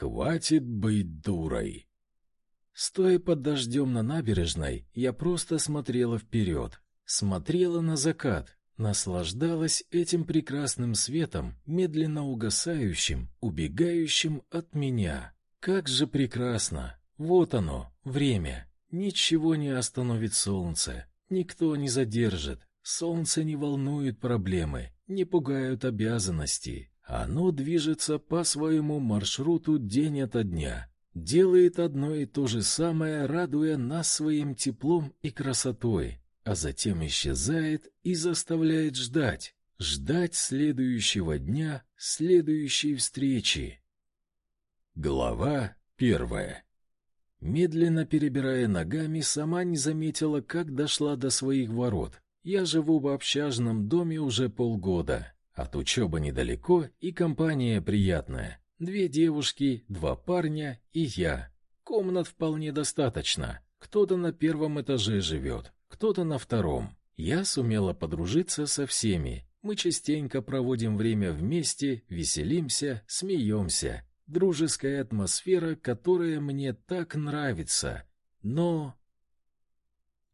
Хватит быть дурой. Стоя под дождем на набережной, я просто смотрела вперед, смотрела на закат, наслаждалась этим прекрасным светом, медленно угасающим, убегающим от меня. Как же прекрасно! Вот оно, время. Ничего не остановит солнце, никто не задержит. Солнце не волнует проблемы, не пугают обязанности. Оно движется по своему маршруту день ото дня, делает одно и то же самое, радуя нас своим теплом и красотой, а затем исчезает и заставляет ждать, ждать следующего дня, следующей встречи. Глава первая. Медленно перебирая ногами, сама не заметила, как дошла до своих ворот. Я живу в общажном доме уже полгода. От учебы недалеко и компания приятная. Две девушки, два парня и я. Комнат вполне достаточно. Кто-то на первом этаже живет, кто-то на втором. Я сумела подружиться со всеми. Мы частенько проводим время вместе, веселимся, смеемся. Дружеская атмосфера, которая мне так нравится. Но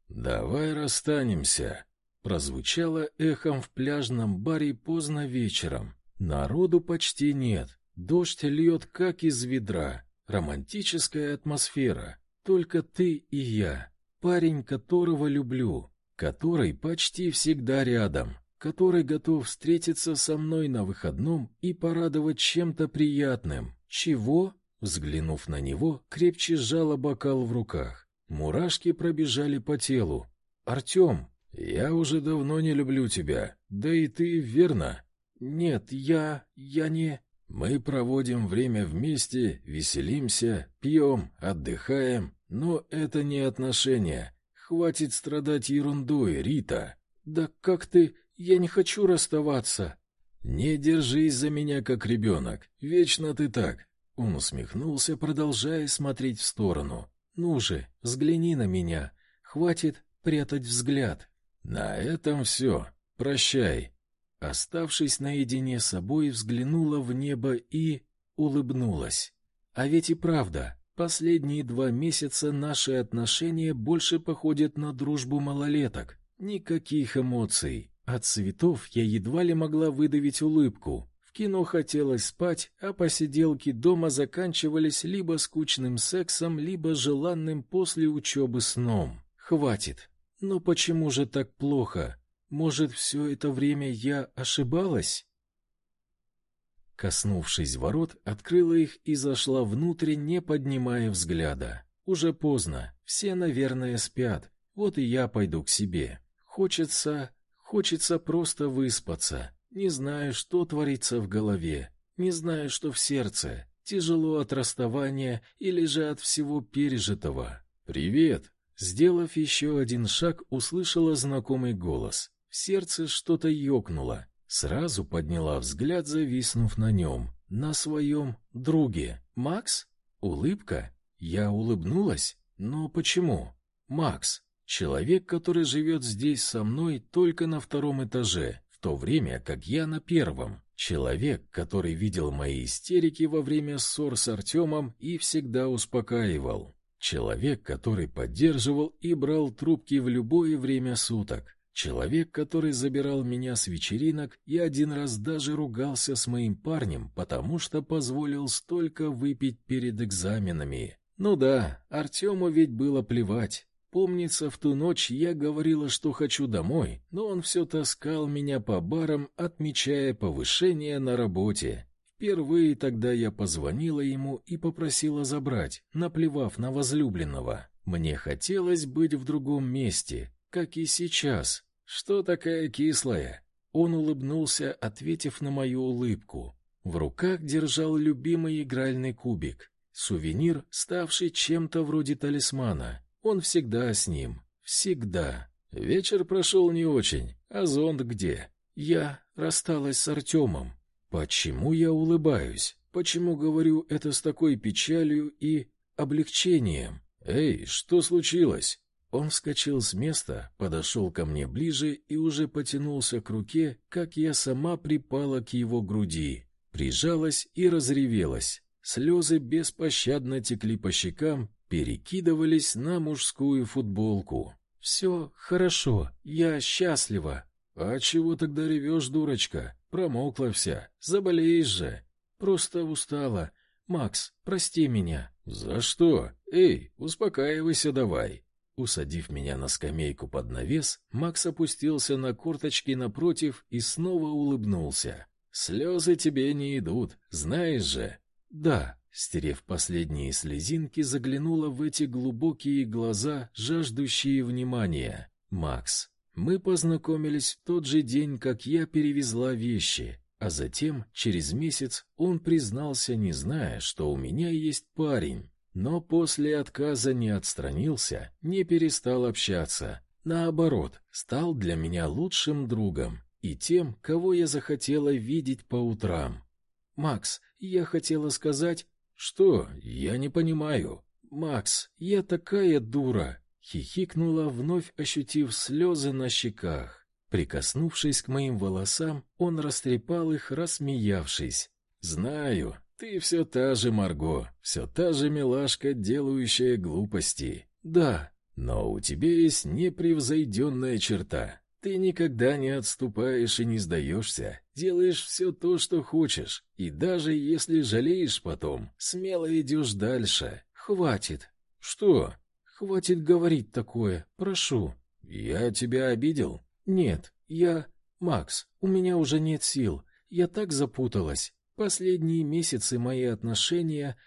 Давай расстанемся, прозвучало эхом в пляжном баре поздно вечером. Народу почти нет. Дождь льет, как из ведра. Романтическая атмосфера. Только ты и я. Парень, которого люблю, который почти всегда рядом, который готов встретиться со мной на выходном и порадовать чем-то приятным. Чего? Взглянув на него, крепче сжала бокал в руках. Мурашки пробежали по телу. Артем, я уже давно не люблю тебя. Да и ты, верно? Нет, я... я не... Мы проводим время вместе, веселимся, пьем, отдыхаем, но это не отношения. Хватит страдать ерундой, Рита. Да как ты... Я не хочу расставаться. Не держись за меня как ребенок. Вечно ты так. Он усмехнулся, продолжая смотреть в сторону. Ну же, взгляни на меня. Хватит прятать взгляд. На этом все. Прощай. Оставшись наедине с собой, взглянула в небо и улыбнулась. А ведь и правда, последние два месяца наши отношения больше походят на дружбу малолеток. Никаких эмоций. От цветов я едва ли могла выдавить улыбку. В кино хотелось спать, а посиделки дома заканчивались либо скучным сексом, либо желанным после учебы сном. Хватит. Но почему же так плохо? Может, все это время я ошибалась? Коснувшись ворот, открыла их и зашла внутрь, не поднимая взгляда. Уже поздно, все, наверное, спят. Вот и я пойду к себе. Хочется, хочется просто выспаться. Не знаю, что творится в голове, не знаю, что в сердце. Тяжело от расставания или же от всего пережитого. Привет. Сделав еще один шаг, услышала знакомый голос. В сердце что-то ёкнуло. Сразу подняла взгляд, зависнув на нем, на своем друге. Макс? Улыбка? Я улыбнулась? Но почему? Макс, человек, который живет здесь со мной только на втором этаже, в то время как я на первом. Человек, который видел мои истерики во время ссор с Артемом и всегда успокаивал. Человек, который поддерживал и брал трубки в любое время суток. Человек, который забирал меня с вечеринок и один раз даже ругался с моим парнем, потому что позволил столько выпить перед экзаменами. Ну да, Артему ведь было плевать. Помнится, в ту ночь я говорила, что хочу домой, но он все таскал меня по барам, отмечая повышение на работе. Впервые тогда я позвонила ему и попросила забрать, наплевав на возлюбленного. Мне хотелось быть в другом месте, как и сейчас, что такая кислая? Он улыбнулся, ответив на мою улыбку. В руках держал любимый игральный кубик, сувенир, ставший чем-то вроде талисмана. Он всегда с ним, всегда. Вечер прошел не очень. А зонт где? Я рассталась с Артемом. Почему я улыбаюсь? Почему говорю это с такой печалью и облегчением? Эй, что случилось? Он вскочил с места, подошел ко мне ближе и уже потянулся к руке, как я сама припала к его груди, прижалась и разревелась. Слезы беспощадно текли по щекам, перекидывались на мужскую футболку. «Все хорошо, я счастлива». «А чего тогда ревешь, дурочка? Промокла вся, заболеешь же». «Просто устала. Макс, прости меня». «За что? Эй, успокаивайся давай». Усадив меня на скамейку под навес, Макс опустился на корточки напротив и снова улыбнулся. «Слезы тебе не идут, знаешь же». «Да», стерев последние слезинки, заглянула в эти глубокие глаза, жаждущие внимания. «Макс, мы познакомились в тот же день, как я перевезла вещи, а затем, через месяц, он признался, не зная, что у меня есть парень. Но после отказа не отстранился, не перестал общаться. Наоборот, стал для меня лучшим другом и тем, кого я захотела видеть по утрам. Макс, я хотела сказать, что? Я не понимаю. Макс, я такая дура, хихикнула, вновь ощутив слезы на щеках. Прикоснувшись к моим волосам, он растрепал их, рассмеявшись. Знаю, ты все та же Марго, все та же милашка, делающая глупости. Да, но у тебя есть непревзойденная черта. Ты никогда не отступаешь и не сдаешься, делаешь все то, что хочешь, и даже если жалеешь потом, смело идешь дальше. Хватит. Что? Хватит говорить такое, прошу. Я тебя обидел? Нет, я... Макс, у меня уже нет сил. Я так запуталась. Последние месяцы мои отношения...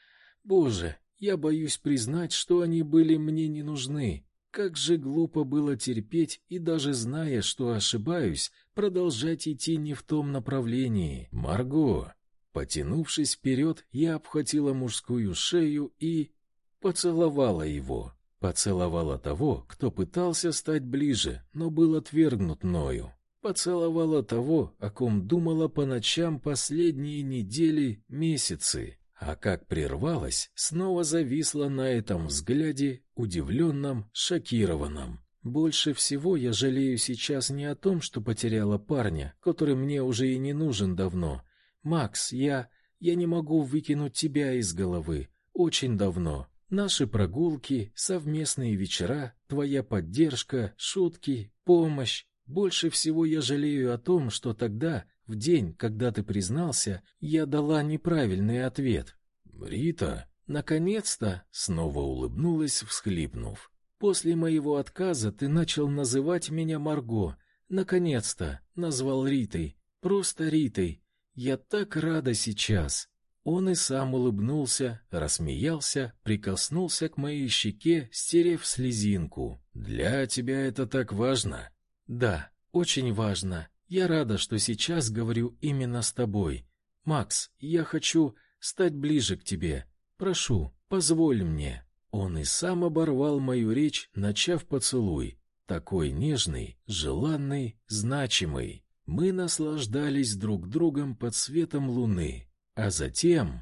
Боже, я боюсь признать, что они были мне не нужны. Как же глупо было терпеть и даже зная, что ошибаюсь, продолжать идти не в том направлении. Марго, потянувшись вперед, я обхватила мужскую шею и поцеловала его. Поцеловала того, кто пытался стать ближе, но был отвергнут мною. Поцеловала того, о ком думала по ночам последние недели, месяцы. А как прервалась, снова зависла на этом взгляде, удивленном, шокированном. Больше всего я жалею сейчас не о том, что потеряла парня, который мне уже и не нужен давно. Макс, я я не могу выкинуть тебя из головы. Очень давно. Наши прогулки, совместные вечера, твоя поддержка, шутки, помощь, больше всего я жалею о том, что тогда, в день, когда ты признался, я дала неправильный ответ. Рита, наконец-то, снова улыбнулась, всхлипнув. После моего отказа ты начал называть меня Марго. Наконец-то, назвал Ритой, просто Ритой. Я так рада сейчас. Он и сам улыбнулся, рассмеялся, прикоснулся к моей щеке, стерев слезинку. Для тебя это так важно. Да, очень важно. Я рада, что сейчас говорю именно с тобой. Макс, я хочу стать ближе к тебе. Прошу, позволь мне. Он и сам оборвал мою речь, начав поцелуй, такой нежный, желанный, значимый. Мы наслаждались друг другом под светом луны, а затем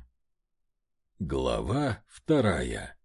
Глава вторая.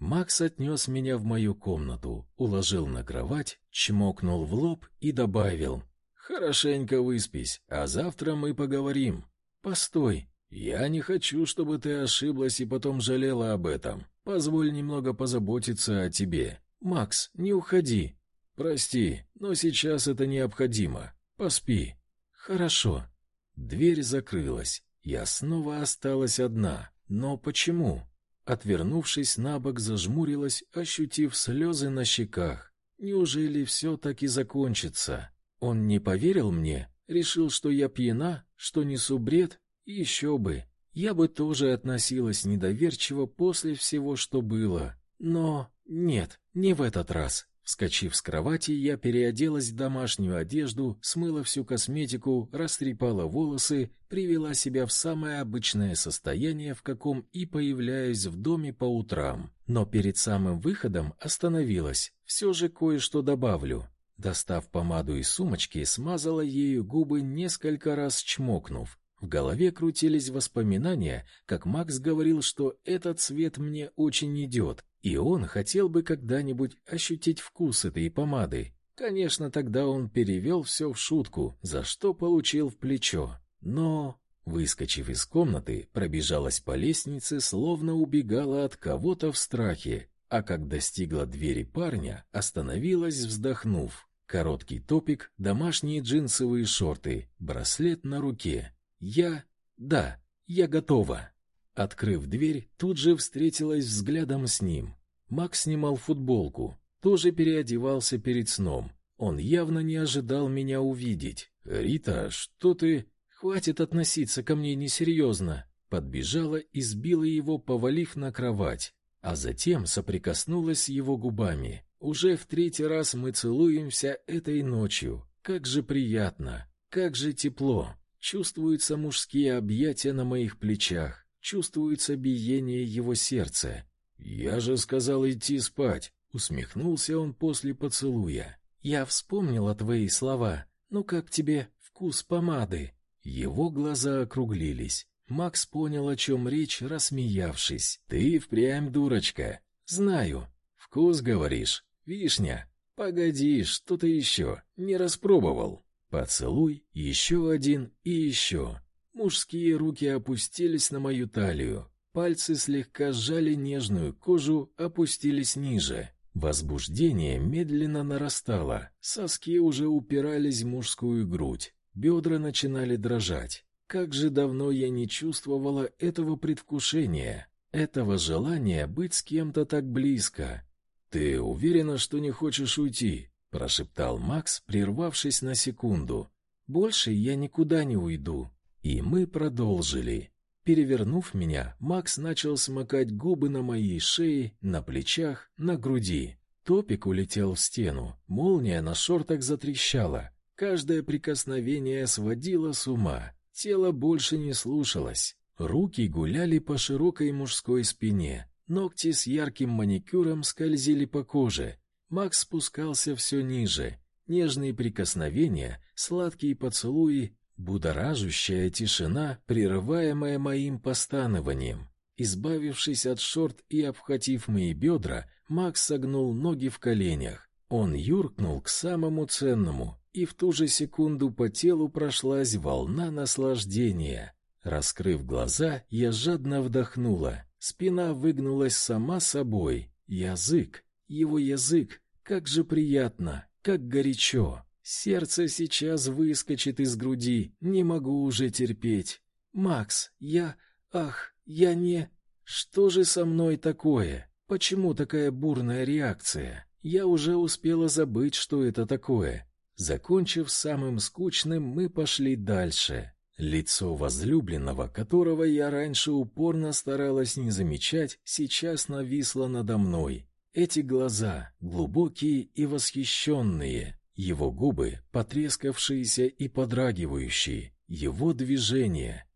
Макс отнес меня в мою комнату, уложил на кровать, чмокнул в лоб и добавил: "Хорошенько выспись, а завтра мы поговорим". "Постой, я не хочу, чтобы ты ошиблась и потом жалела об этом. Позволь немного позаботиться о тебе. Макс, не уходи. Прости, но сейчас это необходимо. Поспи". "Хорошо". Дверь закрылась. Я снова осталась одна. Но почему? Отвернувшись на бок, зажмурилась, ощутив слезы на щеках. Неужели все так и закончится? Он не поверил мне, решил, что я пьяна, что несу бред, еще бы. Я бы тоже относилась недоверчиво после всего, что было. Но нет, не в этот раз. Вскочив с кровати, я переоделась в домашнюю одежду, смыла всю косметику, растрепала волосы, привела себя в самое обычное состояние, в каком и появляюсь в доме по утрам. Но перед самым выходом остановилась. Все же кое-что добавлю. Достав помаду из сумочки, смазала ею губы несколько раз чмокнув. В голове крутились воспоминания, как Макс говорил, что этот цвет мне очень идет, и он хотел бы когда-нибудь ощутить вкус этой помады. Конечно, тогда он перевел все в шутку, за что получил в плечо. Но Выскочив из комнаты, пробежалась по лестнице, словно убегала от кого-то в страхе, а как достигла двери парня, остановилась, вздохнув. Короткий топик, домашние джинсовые шорты, браслет на руке. Я... Да, я готова. Открыв дверь, тут же встретилась взглядом с ним. Макс снимал футболку, тоже переодевался перед сном. Он явно не ожидал меня увидеть. «Рита, что ты...» «Хватит относиться ко мне несерьезно!» Подбежала и сбила его, повалив на кровать, а затем соприкоснулась с его губами. Уже в третий раз мы целуемся этой ночью. Как же приятно, как же тепло. Чувствуются мужские объятия на моих плечах, чувствуется биение его сердца. «Я же сказал идти спать», — усмехнулся он после поцелуя. «Я вспомнила твои слова. Ну как тебе вкус помады?» Его глаза округлились. Макс понял, о чем речь, рассмеявшись. «Ты впрямь дурочка. Знаю. Вкус, говоришь? Вишня. Погоди, что-то еще. Не распробовал». Поцелуй, еще один и еще. Мужские руки опустились на мою талию. Пальцы слегка сжали нежную кожу, опустились ниже. Возбуждение медленно нарастало. Соски уже упирались в мужскую грудь. Бедра начинали дрожать. Как же давно я не чувствовала этого предвкушения, этого желания быть с кем-то так близко. Ты уверена, что не хочешь уйти? прошептал Макс, прервавшись на секунду. Больше я никуда не уйду. И мы продолжили. Перевернув меня, Макс начал смыкать губы на моей шее, на плечах, на груди. Топик улетел в стену, молния на шортах затрещала. Каждое прикосновение сводило с ума. Тело больше не слушалось. Руки гуляли по широкой мужской спине. Ногти с ярким маникюром скользили по коже. Макс спускался все ниже. Нежные прикосновения, сладкие поцелуи, будоражущая тишина, прерываемая моим постанованием. Избавившись от шорт и обхватив мои бедра, Макс согнул ноги в коленях. Он юркнул к самому ценному, и в ту же секунду по телу прошлась волна наслаждения. Раскрыв глаза, я жадно вдохнула. Спина выгнулась сама собой. Язык, его язык, как же приятно, как горячо. Сердце сейчас выскочит из груди, не могу уже терпеть. Макс, я, ах, я не Что же со мной такое? Почему такая бурная реакция? Я уже успела забыть, что это такое. Закончив самым скучным, мы пошли дальше. Лицо возлюбленного, которого я раньше упорно старалась не замечать, сейчас нависло надо мной. Эти глаза, глубокие и восхищенные, его губы, потрескавшиеся и подрагивающие, его движения.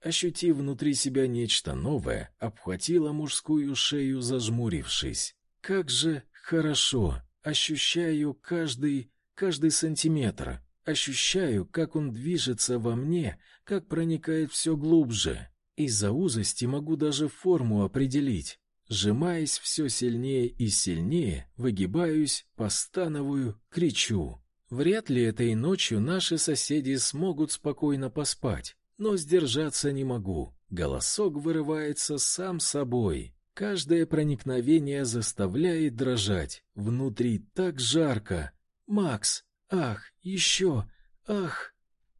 Ощутив внутри себя нечто новое, обхватила мужскую шею, зажмурившись. Как же хорошо, ощущаю каждый, каждый сантиметр, ощущаю, как он движется во мне, как проникает все глубже. Из-за узости могу даже форму определить. Сжимаясь все сильнее и сильнее, выгибаюсь, постановую, кричу. Вряд ли этой ночью наши соседи смогут спокойно поспать, но сдержаться не могу. Голосок вырывается сам собой. Каждое проникновение заставляет дрожать. Внутри так жарко. Макс, ах, еще, ах.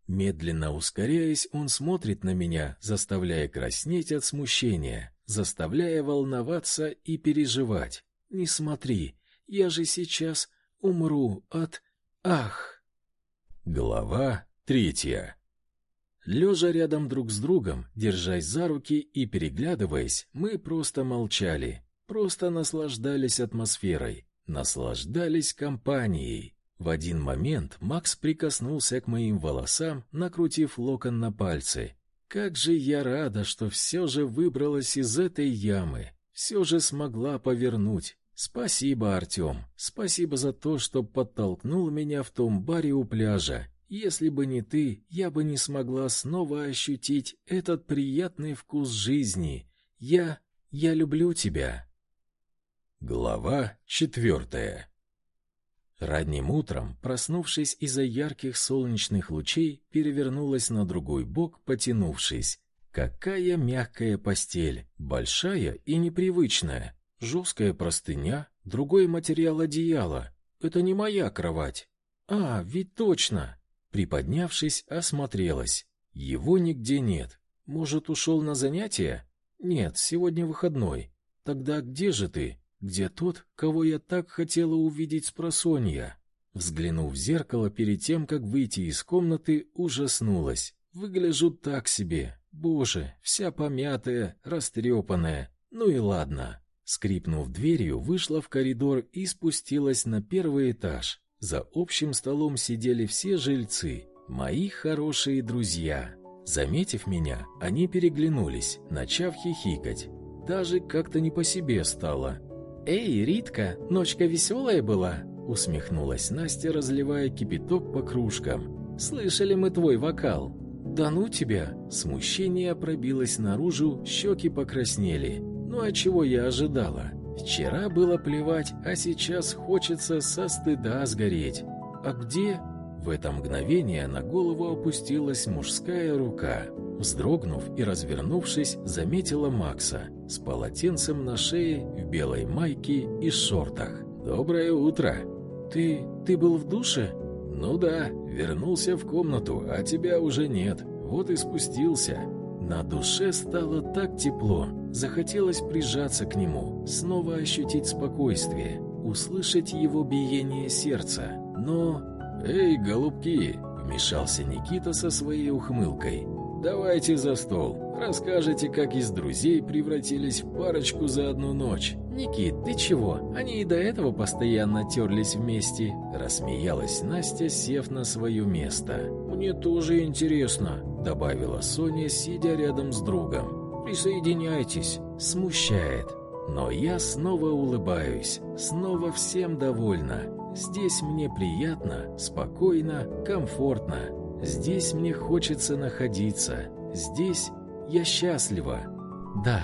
Медленно ускоряясь, он смотрит на меня, заставляя краснеть от смущения, заставляя волноваться и переживать. Не смотри, я же сейчас умру от ах. Глава третья. Лежа рядом друг с другом, держась за руки и переглядываясь, мы просто молчали, просто наслаждались атмосферой, наслаждались компанией. В один момент Макс прикоснулся к моим волосам, накрутив локон на пальцы. Как же я рада, что все же выбралась из этой ямы, все же смогла повернуть. Спасибо, Артем, спасибо за то, что подтолкнул меня в том баре у пляжа если бы не ты, я бы не смогла снова ощутить этот приятный вкус жизни. Я... я люблю тебя. Глава четвертая Ранним утром, проснувшись из-за ярких солнечных лучей, перевернулась на другой бок, потянувшись. Какая мягкая постель, большая и непривычная. Жесткая простыня, другой материал одеяла. Это не моя кровать. А, ведь точно. Приподнявшись, осмотрелась. Его нигде нет. Может, ушел на занятия? Нет, сегодня выходной. Тогда где же ты? Где тот, кого я так хотела увидеть с просонья? Взглянув в зеркало перед тем, как выйти из комнаты, ужаснулась. Выгляжу так себе. Боже, вся помятая, растрепанная. Ну и ладно. Скрипнув дверью, вышла в коридор и спустилась на первый этаж. За общим столом сидели все жильцы, мои хорошие друзья. Заметив меня, они переглянулись, начав хихикать. Даже как-то не по себе стало. «Эй, Ритка, ночка веселая была?» Усмехнулась Настя, разливая кипяток по кружкам. «Слышали мы твой вокал?» «Да ну тебя!» Смущение пробилось наружу, щеки покраснели. «Ну а чего я ожидала? Вчера было плевать, а сейчас хочется со стыда сгореть. А где?» В это мгновение на голову опустилась мужская рука. Вздрогнув и развернувшись, заметила Макса с полотенцем на шее, в белой майке и шортах. «Доброе утро!» «Ты... ты был в душе?» «Ну да, вернулся в комнату, а тебя уже нет. Вот и спустился». На душе стало так тепло, захотелось прижаться к нему, снова ощутить спокойствие, услышать его биение сердца. Но... «Эй, голубки!» — вмешался Никита со своей ухмылкой. «Давайте за стол. Расскажете, как из друзей превратились в парочку за одну ночь». «Никит, ты чего? Они и до этого постоянно терлись вместе», — рассмеялась Настя, сев на свое место. «Мне тоже интересно», — добавила Соня, сидя рядом с другом. «Присоединяйтесь». Смущает. Но я снова улыбаюсь, снова всем довольна. Здесь мне приятно, спокойно, комфортно. Здесь мне хочется находиться. Здесь я счастлива. Да,